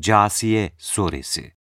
Câsiye Suresi.